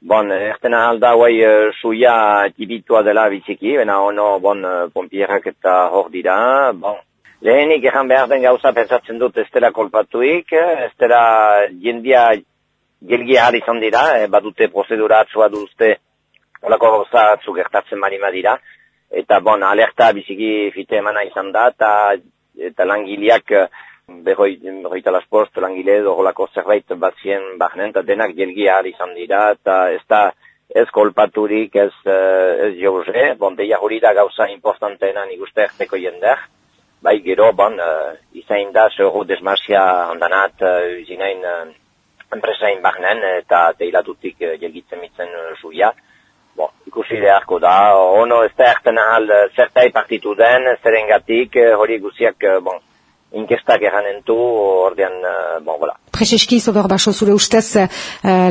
Bon, erten alda guai uh, suia tibitua dela biziki, bena ono, bon, uh, pompierak eta hor dira, bon. Lehenik egan behar den gauza pentsatzen dut ez dela kolpatuik, ez dela jendia gelgi ahal izan dira, e, badute prozedura atzua duzte, olako gauza atzu gertatzen marima dira, eta bon, alerta biziki fite emana izan da, eta, eta langileak, berroi, berroi post, langile edo holako zerbait bat zien bahnen, eta denak jelgia izan dira, eta ez da ez kolpaturik, ez, uh, ez jauze, bon, deia hori da gauza importanteena nik uste erteko jender, bai gero, bon, uh, izain da, zehuru desmasia handanat, uh, zinain uh, enpresain bahnen, eta teilatutik uh, jelgitzen mitzen uh, zuia, bon, ikusi beharko da, ono ez da erten ahal, zertai partitu den, zerengatik, hori guziak, bon, inkestak eranen du, ordean, uh, bon, voilà. Prezeski, zober baso zure ustez, uh,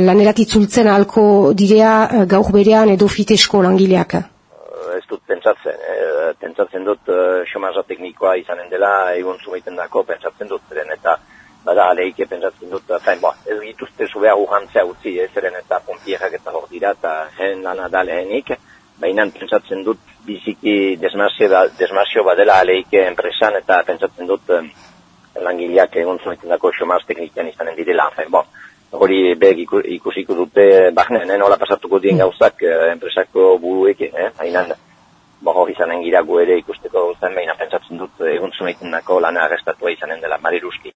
lanerat itzultzen alko direa uh, gaur berean edo fitesko langileak? Uh, ez dut pentsatzen, uh, pentsatzen dut uh, xomaza teknikoa izanen dela, egon zumeiten dako, pentsatzen dut, zeren eta bada aleike pentsatzen dut, zain, bo, ez dituzte zubea uhantzea utzi, ez zeren eta pompierak eta hor dira, eta jen lana da lehenik, baina pentsatzen dut biziki desmazio, da, desmazio badela aleike enpresan eta pentsatzen dut um, langileak egon zuetzen dako xomaz teknikian izanen direla. Bon, hori beg ikusiko dute, bahne, nena hola pasatuko dien mm. gauzak uh, enpresako buruek, eh? baina bo, hori izanen gira ere ikusteko zen, baina pentsatzen dut egon zuetzen dako lana arrestatua izanen dela, mariruski.